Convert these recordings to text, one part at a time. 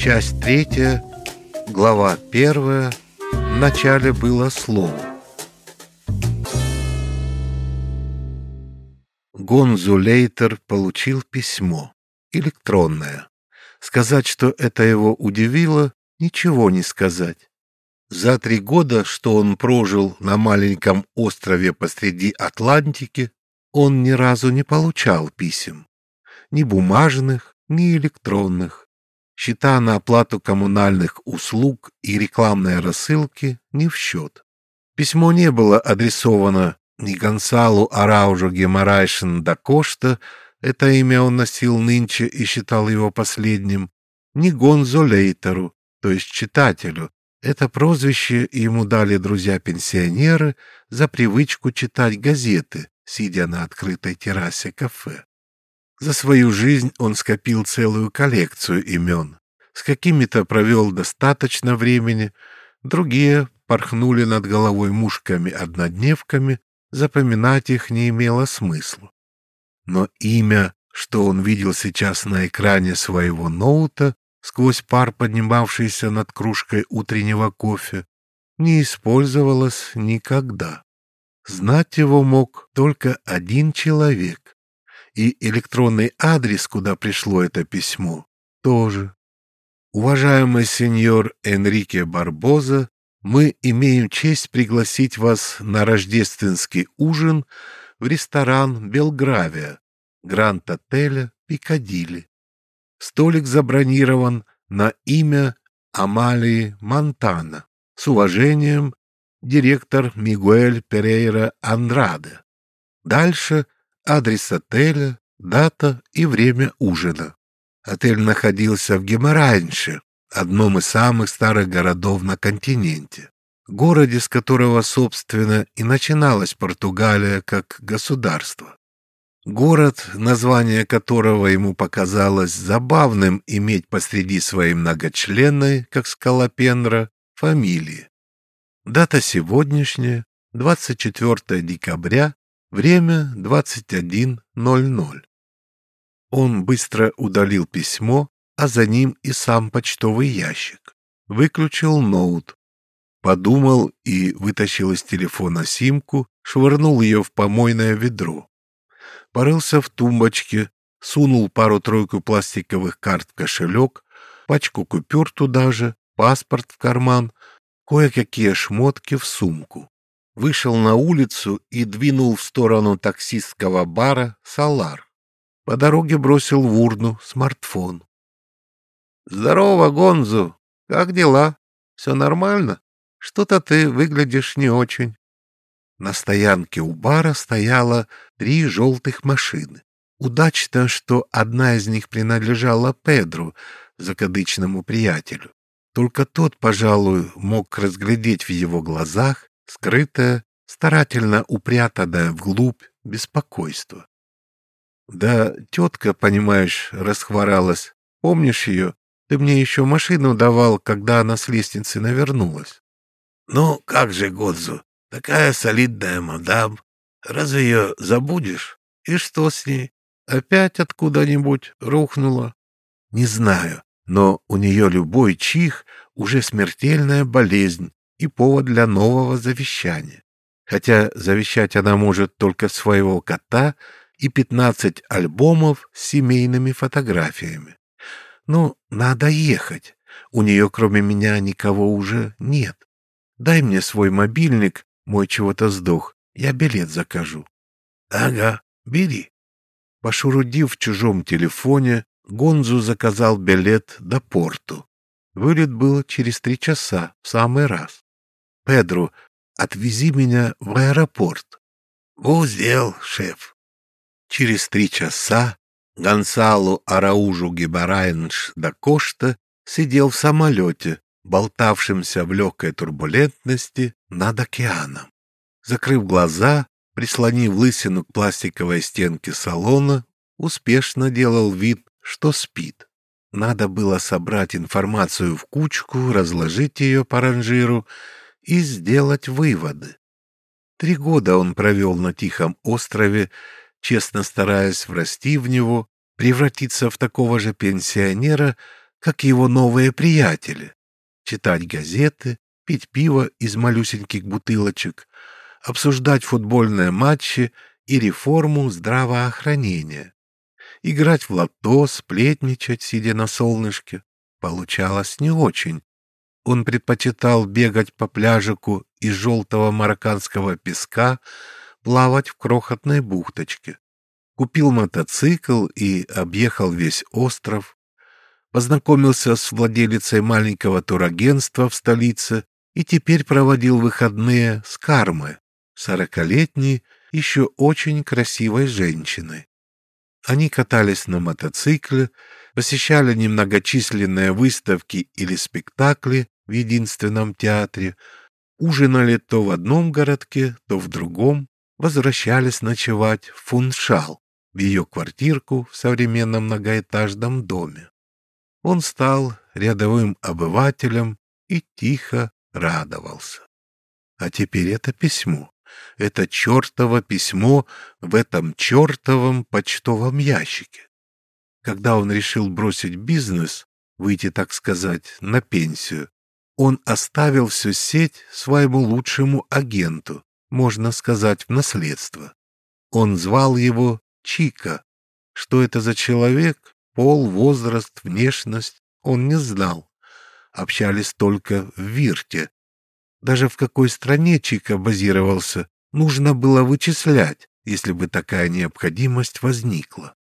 Часть третья, глава первая. В начале было слово. Гонзу Лейтер получил письмо, электронное. Сказать, что это его удивило, ничего не сказать. За три года, что он прожил на маленьком острове посреди Атлантики, он ни разу не получал писем. Ни бумажных, ни электронных. Счета на оплату коммунальных услуг и рекламные рассылки не в счет. Письмо не было адресовано ни Гонсалу Араужу Геморайшин да Кошта, это имя он носил нынче и считал его последним, ни Гонзо Лейтеру, то есть читателю. Это прозвище ему дали друзья-пенсионеры за привычку читать газеты, сидя на открытой террасе кафе. За свою жизнь он скопил целую коллекцию имен. С какими-то провел достаточно времени, другие порхнули над головой мушками-однодневками, запоминать их не имело смысла. Но имя, что он видел сейчас на экране своего ноута, сквозь пар, поднимавшийся над кружкой утреннего кофе, не использовалось никогда. Знать его мог только один человек и электронный адрес, куда пришло это письмо, тоже. Уважаемый сеньор Энрике Барбоза, мы имеем честь пригласить вас на рождественский ужин в ресторан Белгравия, Гранд-отеля Пикадилли. Столик забронирован на имя Амалии Монтана. С уважением, директор Мигуэль Перейра Андраде. Дальше адрес отеля, дата и время ужина. Отель находился в Гемораньше, одном из самых старых городов на континенте, городе, с которого, собственно, и начиналась Португалия как государство. Город, название которого ему показалось забавным иметь посреди своей многочленной, как скалопендра, фамилии. Дата сегодняшняя, 24 декабря Время 21.00. Он быстро удалил письмо, а за ним и сам почтовый ящик. Выключил ноут. Подумал и вытащил из телефона симку, швырнул ее в помойное ведро. Порылся в тумбочке, сунул пару-тройку пластиковых карт в кошелек, пачку купюр туда же, паспорт в карман, кое-какие шмотки в сумку вышел на улицу и двинул в сторону таксистского бара «Салар». По дороге бросил в урну смартфон. «Здорово, Гонзу! Как дела? Все нормально? Что-то ты выглядишь не очень». На стоянке у бара стояло три желтых машины. Удачно, что одна из них принадлежала Педру, закадычному приятелю. Только тот, пожалуй, мог разглядеть в его глазах скрытое, старательно упрятанное вглубь беспокойство. Да тетка, понимаешь, расхворалась. Помнишь ее? Ты мне еще машину давал, когда она с лестницы навернулась. Ну, как же, Годзу, такая солидная мадам. Разве ее забудешь? И что с ней? Опять откуда-нибудь рухнула? Не знаю, но у нее любой чих уже смертельная болезнь, и повод для нового завещания. Хотя завещать она может только своего кота и 15 альбомов с семейными фотографиями. Ну, надо ехать. У нее кроме меня никого уже нет. Дай мне свой мобильник, мой чего-то сдох, я билет закажу. Ага, бери. Пошурудив в чужом телефоне, Гонзу заказал билет до порту. Вылет был через три часа, в самый раз. Педру, отвези меня в аэропорт. Узел, шеф. Через три часа Гонсалу Араужу Гибарайнш да Кошта сидел в самолете, болтавшемся в легкой турбулентности над океаном. Закрыв глаза, прислонив лысину к пластиковой стенке салона, успешно делал вид, что спит. Надо было собрать информацию в кучку, разложить ее по ранжиру и сделать выводы. Три года он провел на Тихом острове, честно стараясь врасти в него, превратиться в такого же пенсионера, как его новые приятели. Читать газеты, пить пиво из малюсеньких бутылочек, обсуждать футбольные матчи и реформу здравоохранения. Играть в лото, сплетничать, сидя на солнышке, получалось не очень. Он предпочитал бегать по пляжику из желтого марокканского песка, плавать в крохотной бухточке. Купил мотоцикл и объехал весь остров. Познакомился с владелицей маленького турагентства в столице и теперь проводил выходные с Кармой, сорокалетней, еще очень красивой женщиной. Они катались на мотоцикле, посещали немногочисленные выставки или спектакли в единственном театре, ужинали то в одном городке, то в другом, возвращались ночевать в Фуншал, в ее квартирку в современном многоэтажном доме. Он стал рядовым обывателем и тихо радовался. А теперь это письмо. Это чертово письмо в этом чертовом почтовом ящике. Когда он решил бросить бизнес, выйти, так сказать, на пенсию, он оставил всю сеть своему лучшему агенту, можно сказать, в наследство. Он звал его Чика. Что это за человек, пол, возраст, внешность, он не знал. Общались только в Вирте. Даже в какой стране Чика базировался, нужно было вычислять, если бы такая необходимость возникла.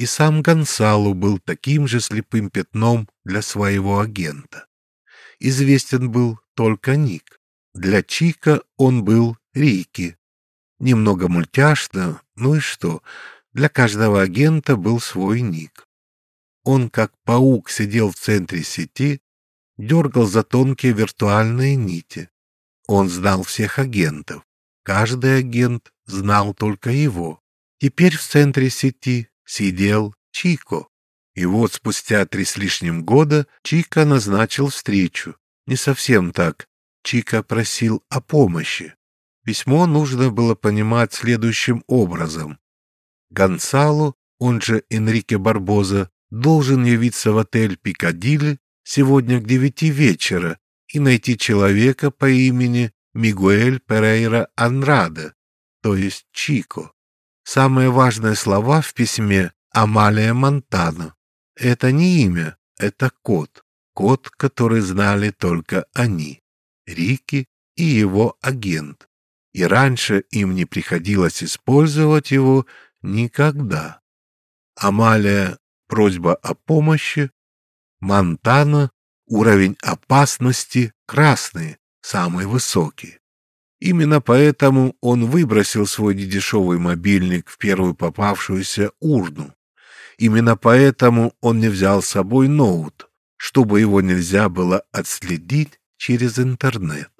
И сам Гонсалу был таким же слепым пятном для своего агента. Известен был только Ник. Для Чика он был Рики. Немного мультяшно, ну и что, для каждого агента был свой ник. Он, как паук, сидел в центре сети, дергал за тонкие виртуальные нити. Он знал всех агентов. Каждый агент знал только его. Теперь в центре сети сидел Чико. И вот спустя три с лишним года Чика назначил встречу. Не совсем так. Чика просил о помощи. Письмо нужно было понимать следующим образом. Гонсало, он же Энрике Барбоза, должен явиться в отель Пикадилли сегодня к девяти вечера и найти человека по имени Мигуэль Перейра Анрада, то есть Чико. Самые важные слова в письме Амалия Монтана. Это не имя, это код. Код, который знали только они, Рики и его агент. И раньше им не приходилось использовать его никогда. Амалия — просьба о помощи. Монтана — уровень опасности красный, самый высокий. Именно поэтому он выбросил свой недешевый мобильник в первую попавшуюся урну. Именно поэтому он не взял с собой ноут, чтобы его нельзя было отследить через интернет.